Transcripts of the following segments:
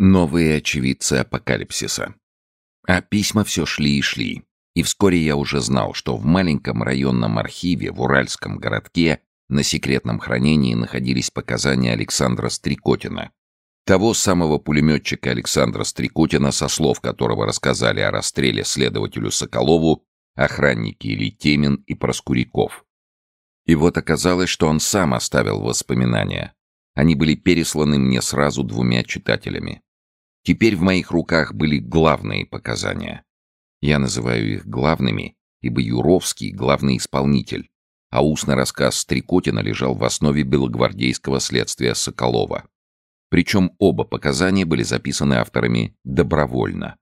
Новые очевидцы апокалипсиса. А письма все шли и шли. И вскоре я уже знал, что в маленьком районном архиве в Уральском городке на секретном хранении находились показания Александра Стрекотина, того самого пулеметчика Александра Стрекотина, со слов которого рассказали о расстреле следователю Соколову охранники Литемин и Проскуряков. И вот оказалось, что он сам оставил воспоминания. Они были пересланы мне сразу двумя читателями. Теперь в моих руках были главные показания. Я называю их главными, ибо Юровский — главный исполнитель, а устный рассказ Стрекотина лежал в основе белогвардейского следствия Соколова. Причем оба показания были записаны авторами добровольно.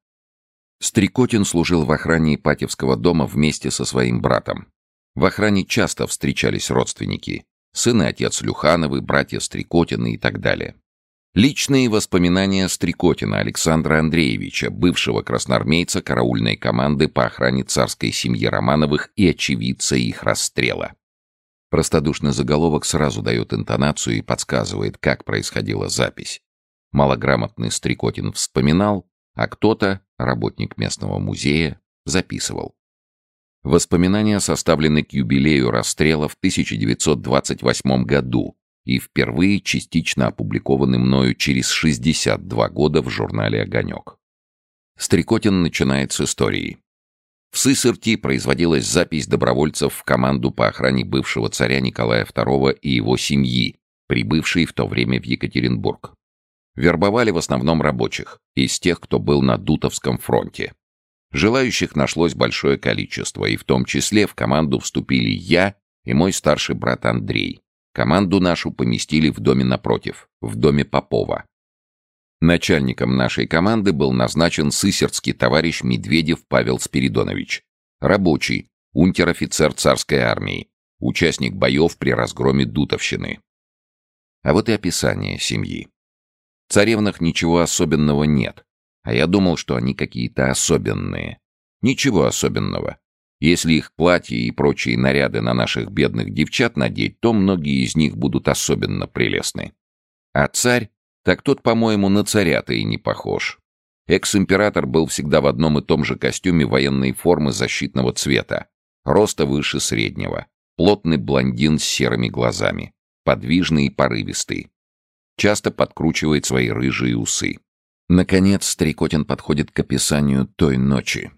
Стрекотин служил в охране Ипатьевского дома вместе со своим братом. В охране часто встречались родственники. Сын и отец Люхановы, братья Стрекотины и так далее. Личные воспоминания Стрекотина Александра Андреевича, бывшего красноармейца караульной команды по охране царской семьи Романовых и очевидца их расстрела. Простодушный заголовок сразу дает интонацию и подсказывает, как происходила запись. Малограмотный Стрекотин вспоминал, а кто-то, работник местного музея, записывал. Воспоминания составлены к юбилею расстрела в 1928 году и впервые частично опубликованы мною через 62 года в журнале «Огонек». Стрекотин начинает с истории. В Сысерти производилась запись добровольцев в команду по охране бывшего царя Николая II и его семьи, прибывшей в то время в Екатеринбург. Вербовали в основном рабочих, из тех, кто был на Дутовском фронте. Желающих нашлось большое количество, и в том числе в команду вступили я и мой старший брат Андрей. Команду нашу поместили в доме напротив, в доме Попова. Начальником нашей команды был назначен сысердский товарищ Медведев Павел Спиридонович. Рабочий, унтер-офицер царской армии, участник боев при разгроме Дутовщины. А вот и описание семьи. В царевнах ничего особенного нет, а я думал, что они какие-то особенные. Ничего особенного. Если их платья и прочие наряды на наших бедных девчат надеть, то многие из них будут особенно прелестны. А царь, так тот, по-моему, на царя-то и не похож. Экс-император был всегда в одном и том же костюме военной формы защитного цвета, роста выше среднего, плотный блондин с серыми глазами, подвижный и порывистый. Часто подкручивает свои рыжие усы. Наконец, Стрекотин подходит к описанию той ночи,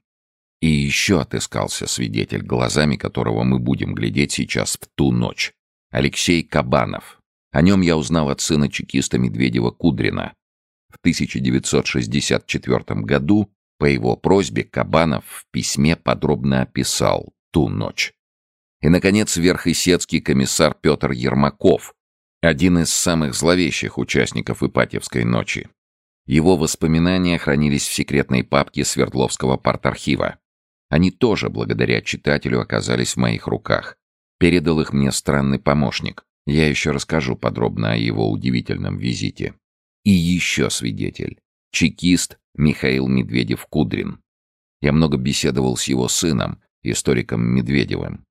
и еще отыскался свидетель, глазами которого мы будем глядеть сейчас в ту ночь. Алексей Кабанов. О нем я узнал от сына чекиста Медведева Кудрина. В 1964 году по его просьбе Кабанов в письме подробно описал ту ночь. И, наконец, верхесецкий комиссар Петр Ермаков, один из самых зловещих участников Ипатьевской ночи. Его воспоминания хранились в секретной папке Свердловского партархива. Они тоже, благодаря читателю, оказались в моих руках. Передал их мне странный помощник. Я еще расскажу подробно о его удивительном визите. И еще свидетель. Чекист Михаил Медведев-Кудрин. Я много беседовал с его сыном, историком Медведевым.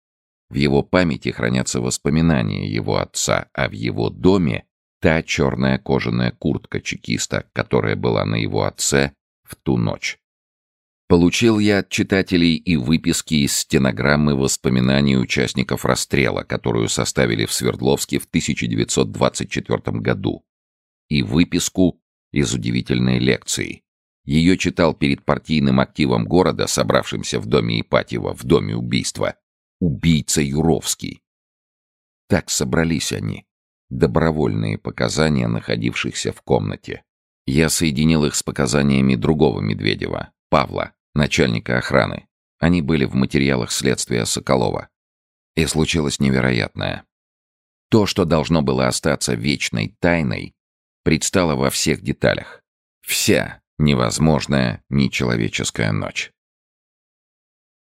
В его памяти хранятся воспоминания его отца, а в его доме та черная кожаная куртка чекиста, которая была на его отце в ту ночь. Получил я от читателей и выписки из стенограммы воспоминаний участников расстрела, которую составили в Свердловске в 1924 году, и выписку из удивительной лекции. Ее читал перед партийным активом города, собравшимся в доме Ипатьева, в доме убийства, убийца Юровский. Так собрались они, добровольные показания находившихся в комнате. Я соединил их с показаниями другого Медведева, Павла, начальника охраны. Они были в материалах следствия Соколова. И случилось невероятное. То, что должно было остаться вечной тайной, предстало во всех деталях. Вся невозможная нечеловеческая ночь.